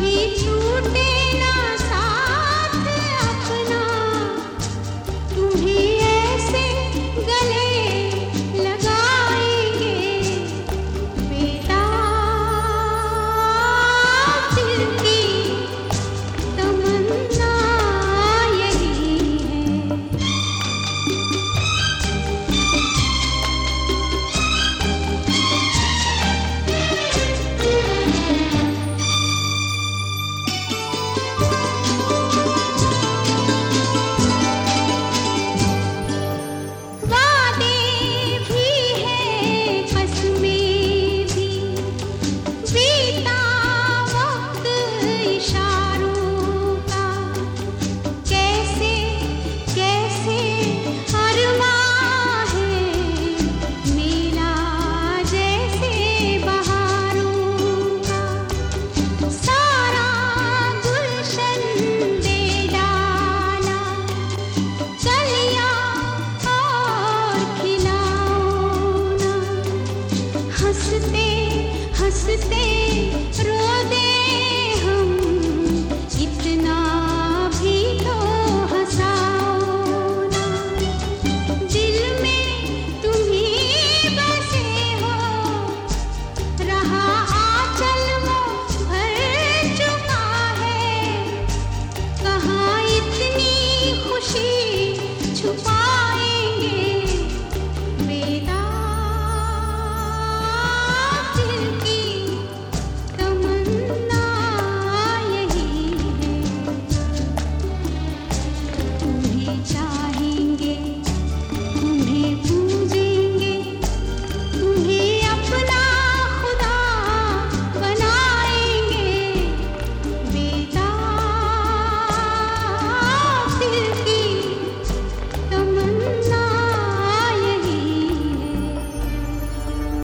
teach